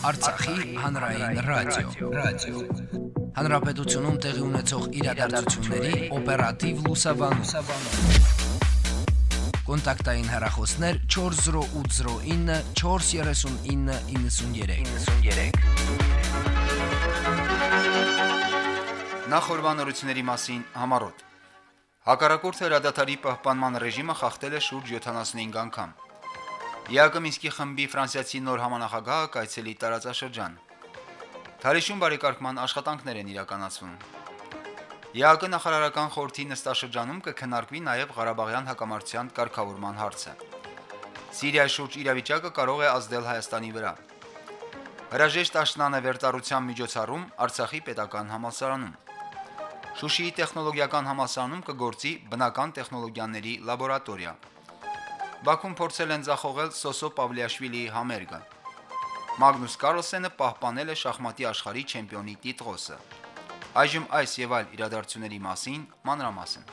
Արցախի հանրային ռադիո, ռադիո։ Հանրապետությունում տեղի ունեցող իրադարձությունների օպերատիվ լուսաբանում։ Կոնտակտային հեռախոսներ 40809 43993։ 93։ Նախորbanությունների մասին համառոտ։ Հակառակորդ հրադադարի պահպանման ռեժիմը խախտել է շուրջ 75 անգամ։ ԵԱԿ Մինսկի խմբի ֆրանսիացի նոր համանախագահը կայցելի տարածաշրջան։ Թարիշում բարեկարգման աշխատանքներ են իրականացվում։ ԵԱԿ նախարարական խորհրդի նստաշրջանում կքննարկվի նաև Ղարաբաղյան հակամարտության կարգավորման հարցը։ Սիրիայի շուրջ իրավիճակը կարող է ազդել Հայաստանի վրա։ Հրաժեշտ աշնանը վերտարության միջոցառում Արցախի պետական համալսարանում։ Շուշիի տեխնոլոգիական համալսարանում կգործի բնական տեխնոլոգիաների լաբորատորիա։ Բաքուն փորձել են ձախողել Սոսո Պավլիաշվիլիի համերգը։ Մագնուս Կարլսենը պահպանել է շախմատի աշխարհի չեմպիոնի տիտղոսը։ Այժմ այս եւ այլ իրադարձությունների մասին մանրամասն։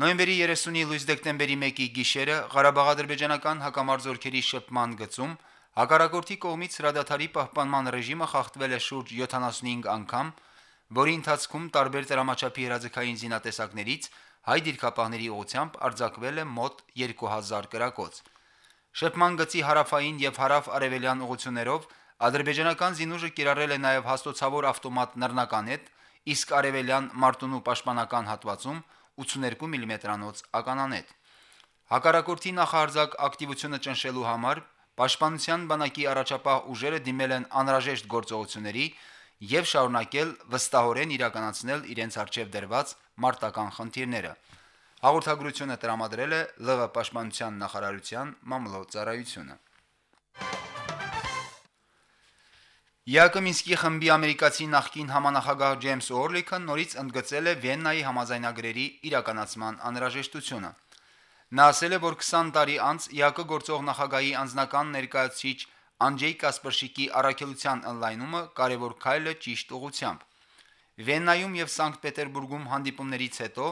Նոյեմբերի 30-ի լույս դեկտեմբերի 1-ի գիշերը Ղարաբաղ-ադրբեջանական հակամարձօրքերի շփման գծում հակառակորդի կողմից հրադադարի պահպանման ռեժիմը խախտվել է շուրջ 75 անգամ, որի ընթացքում տարբեր դրամաչափի հրաձգային զինատեսակներից հայ դիրքապահների ուղությամբ արձակվել է մոտ 2000 կրակոց։ Շփման գծի հարավային եւ հարավ-արևելյան ուղություններով ադրբեջանական զինուժը կիրառել է նաեւ հաստոցավոր ավտոմատ նռնականետ, իսկ արևելյան Մարտունու պաշտպանական հատվածում 82 մմ-անոց mm ականանետ։ Հակառակորդի նախահարձակ ակտիվությունը ճնշելու համար Պաշտպանության բանակի առաջապահ ուժերը դիմել են անհրաժեշտ գործողությունների եւ շարունակել վստահորեն իրականացնել իրենց արժեվ դրված մարտական խնդիրները։ Հաղորդագրությունը տրամադրել է ԼՂ պաշտպանության նախարարության մամլոյցարայությունը։ ԵԱԿ Մինսկի խմբի ամերիկացի նախկին համանախագահ Ջեյմս Օրլիքը նորից ընդգծել է Վիեննայի համաձայնագրերի իրականացման անհրաժեշտությունը։ Նա ասել է, որ 20 տարի անց ԵԱԿ գործող նախագահի անձնական ներկայացուցիչ Անջեյ Կասպրշիկի առաքելության online-ումը կարևոր քայլ է ճիշտ ուղությամբ։ Վեննայում եւ Սանկտ Պետերբուրգում հանդիպումներից հետո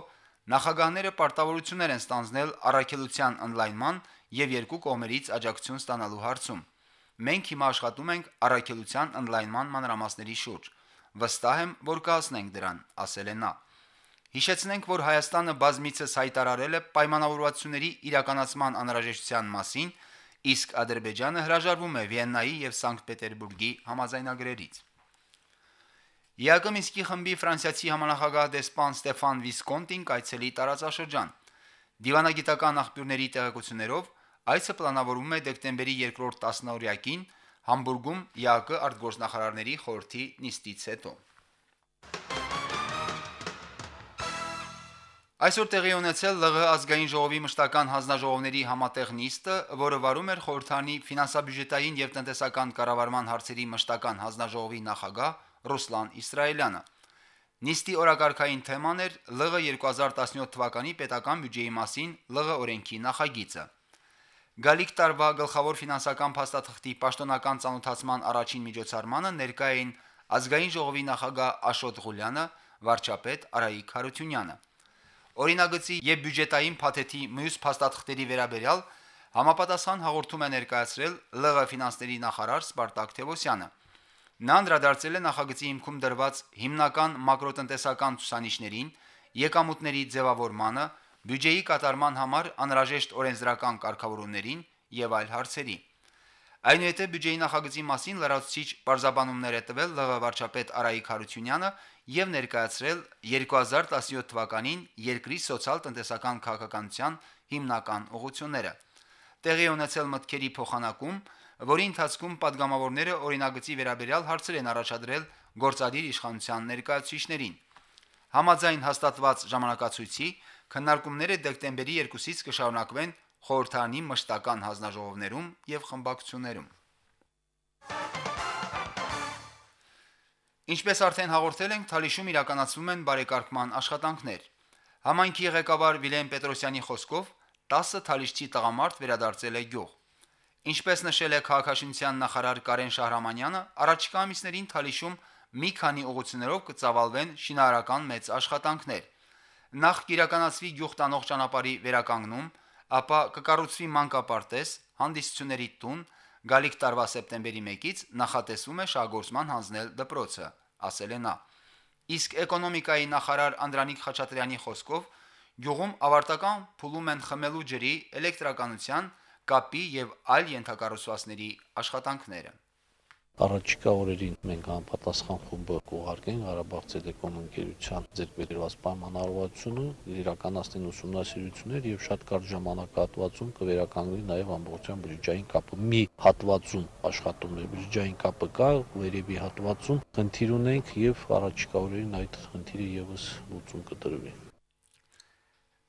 նախագահները պարտավորություններ են ստանձնել առաքելության online-ման եւ երկու կողմերից աջակցություն ստանալու հարցում։ Մենք հիմա աշխատում ենք առաքելության online-ման մանրամասների շուրջ։ Վստահ եմ, որ կհասնենք դրան, ասել է նա։ Հիշեցնենք, որ Հայաստանը բազմիցս հայտարարել է պայմանավորվածությունների իրականացման անհրաժեշտության մասին, իսկ Ադրբեջանը հրաժարվում է Վիեննայի եւ Սանկտ Պետերբուրգի համաձայնագրերից։ ԵԱԿ Մինսկի խմբի ֆրանսիացի համանախագահ դեսպան Ստեֆան Վիսկոնտին կայցելի տարածաշրջան։ Դիվանագիտական աղբյուրների տեղեկություններով այցը պլանավորվում է դեկտեմբերի 2-րդ 10-օրյակին Համբուրգում ԵԱԿ արտգործնախարարների խորհրդի նիստից հետո։ Այսօր տեղի ունեցել ԼՂ ազգային ժողովի մշտական հանձնաժողովների համատեղ նիստը, որը վարում էր խորհրդանի ֆինանսա-բյուջետային եւ տնտեսական կառավարման հարցերի մշտական հանձնաժողովի նախագահ Ռուսլան Իսրայելյանը։ Նիստի օրակարգային թեման էր ԼՂ 2017 թվականի պետական բյուջեի մասին ԼՂ օրենքի նախագիծը։ Գալիք տարվա գլխավոր ֆինանսական փաստաթղթի պաշտոնական ցանոթացման առաջին միջոցառմանը ներկայ էին ազգային ժողովի նախագահ Աշոտ Ղուլյանը, վարչապետ Արայիկ Հարությունյանը։ Օրինագծի եւ բյուջետային փաթեթի մյուս փաստաթղթերի վերաբերյալ համապատասխան հաղորդում է ներկայացրել ԼՂ ֆինանսների նախարար Սպարտակ Թևոսյանը։ Նա անդրադարձել է նախագծի հիմքում դրված հիմնական մակրոտնտեսական ցուցանիշներին, եկամուտների ձևավորմանը, բյուջեի կատարման համար անհրաժեշտ օրենսդրական կարգավորումներին եւ այլ հարցերի։ Այնուհետև բյուջեի նախագծի մասին լրացուցիչ բարձաբանումներ է տվել ԼՂ վարչապետ Արայիկ Հարությունյանը եւ ներկայացրել 2017 թվականին երկրի սոցիալ-տնտեսական քաղաքականության հիմնական ուղղությունները։ Տեղի ունեցել մտքերի փոխանակում, որի ընթացքում падգամավորները օրինագծի վերաբերյալ հարցեր են առաջադրել գործադիր իշխանության ներկայացուցիչներին։ Համաձայն հաստատված ժամանակացույցի քննարկումները դեկտեմբերի 2-ից կշարունակվեն խորհրդանի մշտական հանձնաժողովներում եւ խմբակցություններում։ Ինչպես արդեն հաղորդել ենք, Թալիշում իրականացվում են բարեկարգման աշխատանքներ։ Համայնքի ղեկավար Վիլեն Պետրոսյանի խոսքով 10 Թալիշցի տղամարդ վերադարձել է գյուղ։ Ինչպես նշել է քաղաքաշինության նախարար Կարեն Շահրամանյանը, առաջիկա ամիսներին Թալիշում մի քանի ուղություններով կծավալվեն շինարարական մեծ աշխատանքներ։ Նախ կիրականացվի գյուղ տանող ճանապարհի վերականգնում, ապա կկառուցվի մանկապարտեզ, հանդիսությունների տուն, գալիք տարվա սեպտեմբերի 1-ից նախատեսվում է շահգործման հանձնել դպրոցը, ասել է նա։ Իսկ էկոնոմիկայի նախարար Անդրանիկ Խաչատրյանի խոսքով գյուղում ավարտական փուլում են խմելու ջրի, էլեկտրականության, կապի եւ այլ ենթակառուցվածքների աշխատանքները։ Առաջիկա օրերին մենք համապատասխան խումբը կուղարկենք Ղարաբաղ Տելեկոմ ընկերության ձեռքբերված պայմանավորվածությունը, իրականացնեն ուսումնասիրություններ եւ շատ կարճ ժամանակահատվածում կվերականգնի նաեւ ամբողջական բջջային կապը։ Մի հատվածում աշխատումներ բջջային կապը կա, վերևի հատվածում խնդիր ունենք եւ առաջիկա օրերին այդ խնդիրը եւս լուծում կտրվի։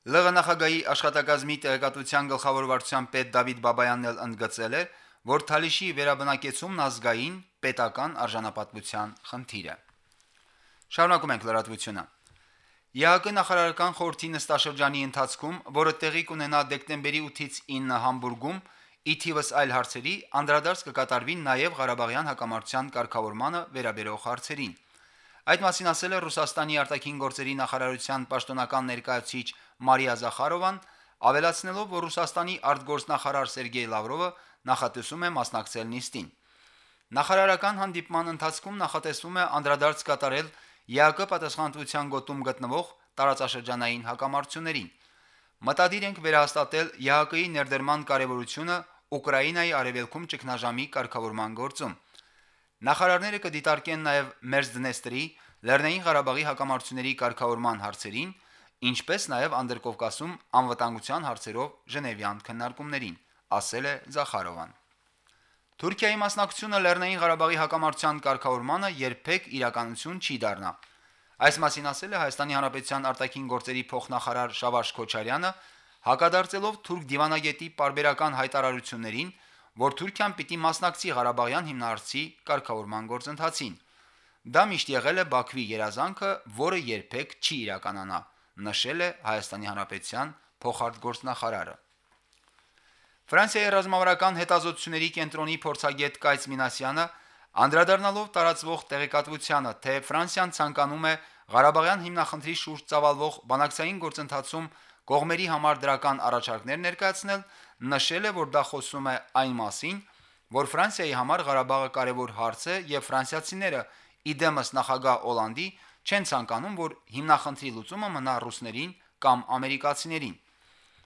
ԼՂ նախագահի աշխատակազմի տեղեկատվության գլխավոր վարչության պետ Դավիթ Բաբայանն էլ ընդգծել է, որ Թալիշի վերաբնակեցումն ազգային պետական արժանապատվության խնդիր է։ Շարունակում ենք լրատվությունը։ ԵԱԿ նախարարական խորհրդի նստաշրջանի ընթացքում, որը տեղի կունենա դեկտեմբերի 8-ից 9 Համբուրգում, ի թիվս այլ հարցերի անդրադարձ կկատարվի նաև Ղարաբաղյան հակամարտության կարգավորմանը վերաբերող հարցերին։ Այդ մասին ասել է Ռուսաստանի արտաքին գործերի նախարարության պաշտոնական ներկայացուցիչ Մարիա Զախարովան, ավելացնելով, որ Ռուսաստանի արտգործնախարար Սերգեյ Լավրովը նախատեսում է մասնակցել նիստին։ Նախարարական հանդիպման ընթացքում նախատեսվում է անդրադարձ կատարել ԵԱԿ պատասխանատվության գոտում գտնվող տարածաշրջանային հակամարտություններին։ Մտադիր ենք վերահաստատել ԵԱԿ-ի ներդերման կարևորությունը Ուկրաինայի արևելքում ճգնաժամի կարգավորման գործում։ Նախարարները կդիտարկեն նաև Մերձդնեստրի, Լեռնային Ղարաբաղի հակամարտությունների կարգավորման հարցերին, ինչպես նաև Անդրկովկասում անվտանգության հարցերով Ժնևյան քննարկումներին ասել է Զախարովան։ Թուրքիայի մասնակցությունը Լեռնային Ղարաբաղի հակամարտության կարգավորմանը երբեք իրականություն չի դառնա։ Այս մասին ասել է Հայաստանի Հանրապետության արտաքին գործերի փոխնախարար Շավարժ Քոչարյանը, հակադարձելով թուրք դիվանագետի պարբերական հայտարարություններին, որ Թուրքիան պիտի մասնակցի Ղարաբաղյան հիմնարարցի կարգավորման գործընթացին։ Դա միշտ եղել է Բաքվի երազանքը, որը երբեք չի իրականանա, նշել է Հայաստանի Հանրապետության փոխարտգործնախարարը։ Ֆրանսիայի ռազմավարական հետազոտությունների կենտրոնի փորձագետ Կայց Մինասյանը անդրադառնալով տարածվող տեղեկատվությանը, թե Ֆրանսիան ցանկանում է Ղարաբաղյան հիմնախնդրի շուրջ ծավալվող բանակցային գործընթացում կողմերի համար դրական առաջարկներ ներկայացնել, նշել է, որ դա խոսում է այն մասին, որ Ֆրանսիայի համար Ղարաբաղը կարևոր հարց է եւ ֆրանսիացիները իդեմս նախագահ Օլանդի չեն ցանկանում, որ հիմնախնդրի լուծումը մնա ռուսներին կամ ամերիկացիներին։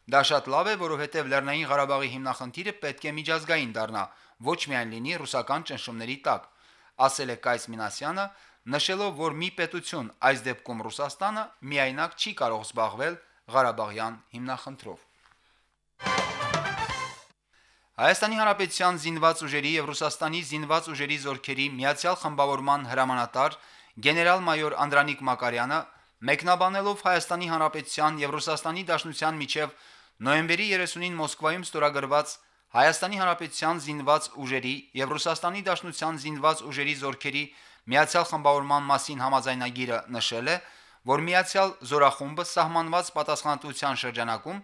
Դա շատ լավ է, որովհետև Լեռնային Ղարաբաղի հիմնախնդիրը պետք է միջազգային դառնա, ոչ միայն լինի ռուսական ճնշումների տակ, ասել է Կայս Մինասյանը, նշելով, որ մի պետություն, այս դեպքում Ռուսաստանը, միայնակ չի կարող զբաղվել Ղարաբաղյան հիմնախնդրով։ Հայաստանի Հանրապետության զինված ուժերի եւ Ռուսաստանի զինված ուժերի զորքերի միացյալ խմբավորման հրամանատար գեներալ-մայոր Անդրանիկ Մակարյանը մեկնաբանելով Հայաստանի Հանրապետության եւ Ռուսաստանի Դաշնության միջև Նոյեմբերի 30-ին Մոսկվայում ստորագրված Հայաստանի Հանրապետության զինված ուժերի եւ Ռուսաստանի Դաշնության զինված ուժերի զորքերի միացյալ խմբավորման մասին համաձայնագիրը նշել է, որ միացյալ զորախումբը սահմանված պատասխանատվության շրջանակում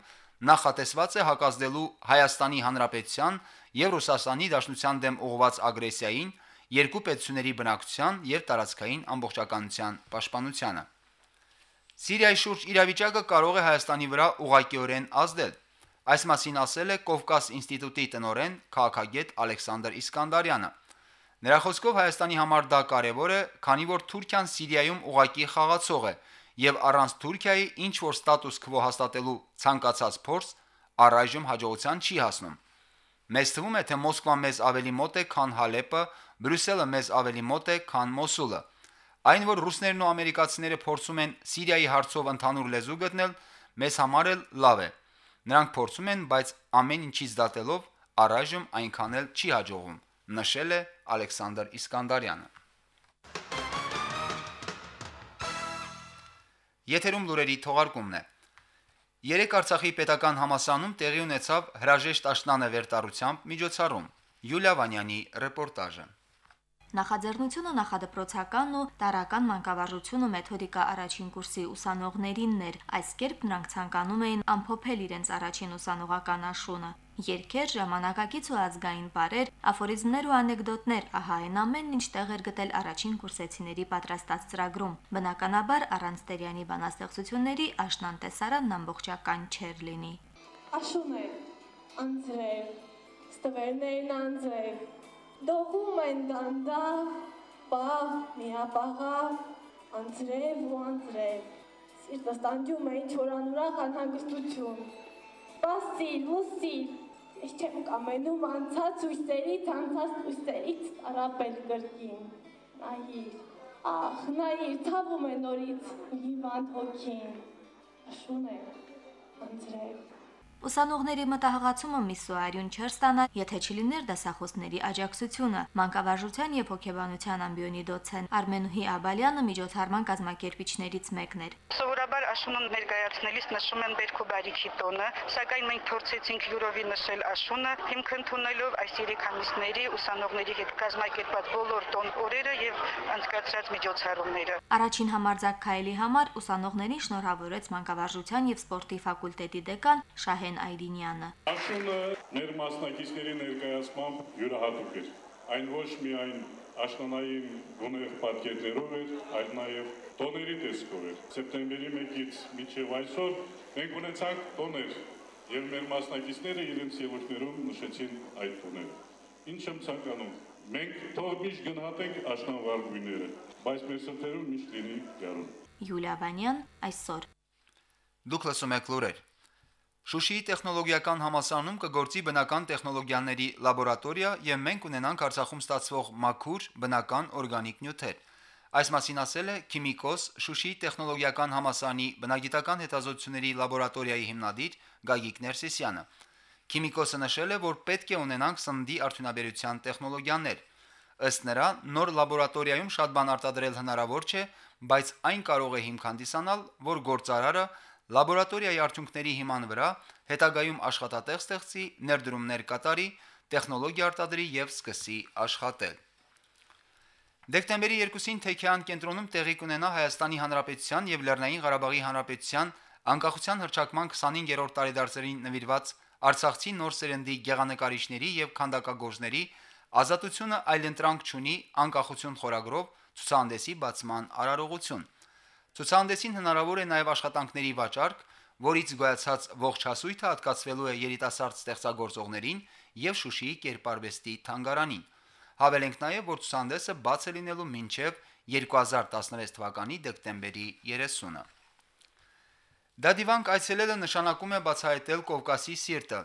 նախատեսված է հակազդելու Հայաստանի Հանրապետության եւ Ռուսաստանի Դաշնության դեմ ուղղված ագրեսիային, երկու պետությունների բնակչության եւ տարածքային ամբողջականության պաշտպանությանը։ Սիրիայի շուրջ իրավիճակը կարող է Հայաստանի վրա ուղղակիորեն ազդել։ Այս մասին ասել է Կովկաս ինստիտուտի տնօրեն քաղաքագետ Ալեքսանդր Իսկանդարյանը։ Նրա խոսքով Հայաստանի համար դա կարևոր է, քանի որ Թուրքիան Սիրիայում ուղակի խաղացող է եւ առանց Թուրքիայի ինչ որ ստատուս քվո հաստատելու ցանկացած փորձ առայժմ հաջողության չի հասնում։ Մեզ թվում է, թե Մոսկվան մեզ ավելի մոտ է, քան Հալեպը, Բրյուսելը մեզ ավելի մոտ է, քան Մոսուլը։ Այն, որ ռուսներն ու ամերիկացիները փորձում են Սիրիայի հարցով ընդհանուր լեզու գտնել, մեզ համար էլ լավ է։ Նրանք փորձում են, բայց ամեն ինչից դատելով առայժմ այնքան էլ չի հաջողում, նշել է Ալեքսանդր Իսկանդարյանը։ Եթերում լուրերի թողարկումն է։ Երեք Արցախի պետական համասանում տեղի ունեցավ հրաժեշտ աշնանը վերտարությամբ միջոցառում։ Յուլիա Վանյանի ռեպորտաժը։ Նախաձեռնությունը նախադպրոցական ու տարական մանկավարժություն ու մեթոդիկա առաջին կուրսի ուսանողներինն էր։ Այս կերպ նրանք ցանկանում էին ամփոփել իրենց առաջին ուսանողական աշունը։ Երկեր, ժամանակակից ու ազգային բարեր, աֆորիզմներ ու անեկդոտներ, ահա այն ամենն ինչ տեղ էր գտել առաջին կուրսեցիների պատրաստած ծրագրում։ Բնականաբար առանց Տերյանի բանաստեղծությունների աշնան տեսարանն ամբողջական չէր լինի։ Աշուն է, անձրև, Ստվերներն անձրև, դողում են դանդաղ, պահ, միապաղաղ, անձրև ու անձրև, սիրտս տանջում է ինչ-որ անուրախ անհանգստություն, սպասիր, լուսիր, ես չեմ կամենում անցած ույսերից, անցած ույսերից տարապել գրկին, նայիր, ախ, նայիր, թավում է նորից հիվանդ հոգին, աշուն է, անձրև, Ուսանողների մտահղացումը միսսուարյուն չէր ստանա, եթե չլիներ դասախոսների աջակցությունը։ Մանկավարժության եւ հոգեբանության ամբիոնի դոցեն Արմենուհի Աբալյանը միջոցառման կազմակերպիչներից մեկն էր։ Սովորաբար աշունը ներկայացնելիս նշում են Բերքո բարիքի տոնը, սակայն մենք փորձեցինք յուրովի նշել աշունը, հիմք ընդունելով այս երեք ամիսների ուսանողների հետ կազմակերպած բոլոր տոն օրերը եւ անցկացրած միջոցառումները։ Առաջին համարձակ քայլի համար ուսանողներին շնորհավորեց մանկավարժության եւ սպորտի ֆակուլտետի դեկան Շահեն Արմեն Այրինյանը։ Աշունը մեր մասնակիցների ներկայացմամբ յուրահատուկ էր։ Այն ոչ միայն աշնանային գունեղ պատկերներով էր, այլ նաև տոների տեսքով էր։ Սեպտեմբերի 1-ից մինչև այսօր մենք ունեցանք տոներ եւ մեր մասնակիցները իրենց ելույթներում նշեցին այդ տոները։ Ինչ եմ ցանկանում։ Մենք թող միշտ գնահատենք աշնանվար գույները, բայց մեր սրտերում միշտ լինի գարուն։ Յուլիա Վանյան այսօր Դուք լսում եք լուրեր։ Շուշիի տեխնոլոգիական համալսարանում կգործի բնական տեխնոլոգիաների լաբորատորիա եւ մենք ունենանք Արցախում ստացվող մաքուր բնական օրգանիկ նյութեր։ Այս մասին ասել է քիմիկոս Շուշիի տեխնոլոգիական համալսարանի բնագիտական հետազոտությունների լաբորատորիայի հիմնադիր Գագիկ Ներսիսյանը։ Քիմիկոսը նշել է, որ պետք է ունենանք սննդի արդյունաբերության տեխնոլոգիաներ։ Ըստ նրա, նոր լաբորատորիայում շատ բան արտադրել հնարավոր չէ, բայց այն կարող է հիմք հանդիսանալ, որ գործարարը Լաբորատորիայի արդյունքների հիման վրա հետագայում աշխատատեղ ստեղծի, ներդրումներ կատարի, տեխնոլոգիա արտադրի եւ սկսի աշխատել։ Դեկտեմբերի 2-ին Թեքեան կենտրոնում տեղի կունենա Հայաստանի Հանրապետության եւ Լեռնային Ղարաբաղի Հանրապետության անկախության հռչակման 25-րդ տարեդարձերին նվիրված Արցախցի նոր սերնդի գեղանկարիչների եւ քանդակագործների ազատությունը այլընտրանք չունի անկախություն խորագրով ցուցահանդեսի բացման արարողություն։ Ցուցահանդեսին հնարավոր է նաև աշխատանքների վաճառք, որից գոյացած ողջ հասույթը հատկացվելու է երիտասարդ ստեղծագործողներին եւ Շուշիի կերպարվեստի թանգարանին։ Հավելենք նաև, որ ցուցահանդեսը բաց է լինելու մինչև 2016 թվականի դեկտեմբերի 30-ը։ Դադիվանք այցելելը նշանակում է բացահայտել Կովկասի սիրտը,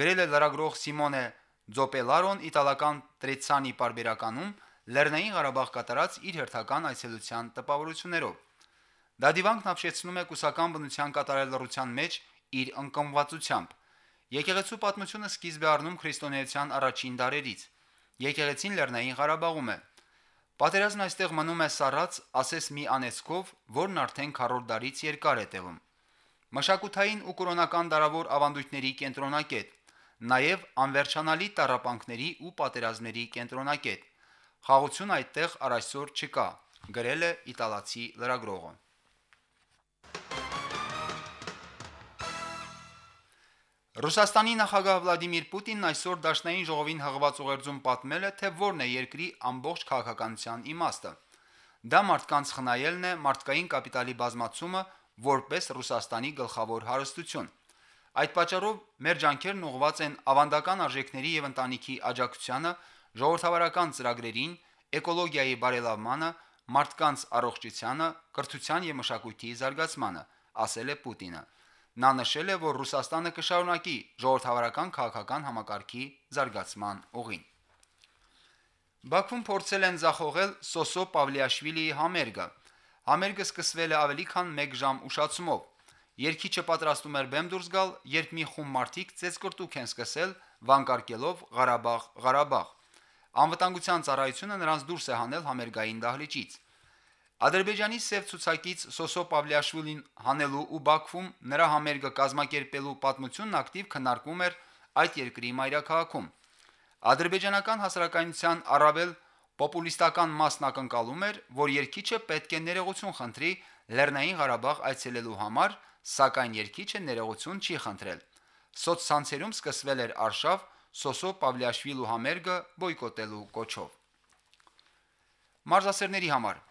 գրել է լրագրող Սիմոնե Ձոպելարոն իտալական Տրեցանի պարբերականում Լեռնային Ղարաբաղ կատարած իր հերթական այցելության տպավորություններով։ Դադիվանքն ապշեցնում է կուսական բնության կատարելրության մեջ իր անկամվածությամբ։ Եկեղեցու պատմությունը սկիզբ է առնում քրիստոնեության առաջին դարերից։ Եկեղեցին Լեռնային Ղարաբաղում է։ Պատերազմն այստեղ մնում է սառած, ասես մի անեցկով, որն արդեն քառորդ դարից երկար է տևում։ Մշակութային ու կրոնական դարավոր ավանդույթների կենտրոնակետ, նաև անվերջանալի տարապանքների ու պատերազմների կենտրոնակետ։ Խաղություն այդտեղ առայսօր չկա, գրել է իտալացի լրագրողը։ Ռուսաստանի նախագահ Վլադիմիր Պուտինն այսօր Դաշնային ժողովին հղված ուղերձում պատմել է, թե որն է երկրի ամբողջ քաղաքականության իմաստը։ Դա մարդկանց խնայելն է մարդկային կապիտալի բազմացումը որպես Ռուսաստանի գլխավոր հարստություն։ Այդ պատճառով մեր ջանքերն ուղղված են ավանդական արժեքների եւ ընտանիքի աջակցությանը, ժողովրդավարական ծրագրերին, էկոլոգիայի բարելավմանը, մարդկանց առողջությանը, կրթության եւ մշակույթի զարգացմանը, ասել է Պուտինը։ Նա նշել է, որ Ռուսաստանը կշարունակի ժողովրդավարական քաղաքական համակարգի զարգացման ուղին։ Բաքվում փորձել են զախողել Սոսո Պավլիաշվիլիի համերգը։ Համերգը սկսվել է ավելի քան 1 ժամ ուշացումով։ Երկիչը պատրաստում էր բեմ դուրս գալ, երբ մի խումբ մարդիկ ծեծկրտուք են սկսել վանկարկելով Ղարաբաղ, Ղարաբաղ։ Անվտանգության ծառայությունը նրանց դուրս է հանել համերգային դահլիճից։ Ադրբեջանի սև ցուցակից Սոսո Պավլիաշվիլին հանելու ու Բաքվում նրա համերգը կազմակերպելու պատմությունն ակտիվ քննարկվում էր այդ երկրի մայրաքաղաքում։ Ադրբեջանական հասարակայնության առավել պոպուլիստական մասն ակնկալում էր, որ երկիչը պետք է ներողություն խնդրի Լեռնային Ղարաբաղ այցելելու համար, սակայն երկիչը ներողություն չի խնդրել։ Սոցցանցերում սկսվել էր արշավ Սոսո Պավլիաշվիլու համերգը բոյկոտելու կոչով։ Մարզասերների համար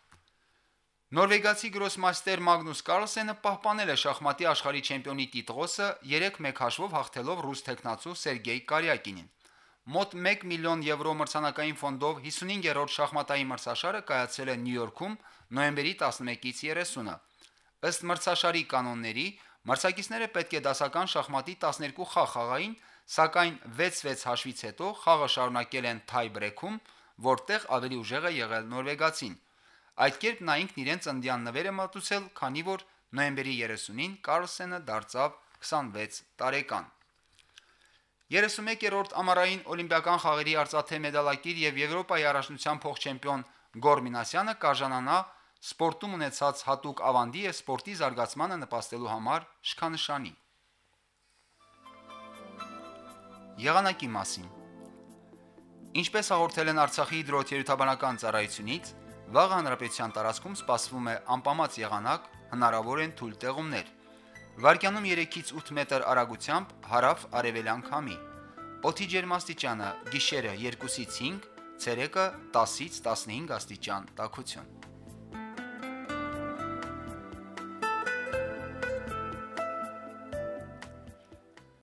Նորվեգացի գրոսմաստեր Մագնուս Կարլսենը պահպանել է շախմատի աշխարհի չեմպիոնի տիտղոսը 3-1 հաշվով հաղթելով ռուս տեխնացու Սերգեյ Կարյակինին։ Մոտ 1 միլիոն եվրո մրցանակային ֆոնդով 55-րդ շախմատային մրցաշարը կայացել է Նյու Յորքում նոյեմբերի 11-ից 30-ը։ Ըստ մրցաշարի կանոնների մրցակիցները պետք է դասական շախմատի 12 խաղ խաղային, սակայն 6-6 հաշվից հետո խաղը շարունակել են թայ բրեքում, որտեղ ավելի ուժեղ է եղել նորվեգացին։ Այդ կերպ նա ինքն իրենց ընդյան նվեր է մատուցել, քանի որ նոյեմբերի 30-ին Կարլսենը դարձավ 26 տարեկան։ 31-րդ ամառային օլիմպիական խաղերի արծաթե մեդալակիր եւ Եվրոպայի առաջնության փոխ-չեմպիոն Գոր Մինասյանը կարժանանա սպորտում ունեցած հատուկ ավանդի եւ սպորտի զարգացմանը նպաստելու համար շքանշանի։ Եղանակի մասին. Ինչպես հաղորդել են Արցախի հիդրոթերապևտաբանական ծառայությունից, վաղ հանրապետության տարածքում սպասվում է անպամած եղանակ, հնարավոր են թույլ տեղումներ։ Վարկյանում 3-ից 8 մետր արագությամբ հարավ արևելյան քամի։ Օդի ջերմաստիճանը՝ գիշերը 2-ից 5, ցերեկը 10-ից 15 աստիճան տաքություն։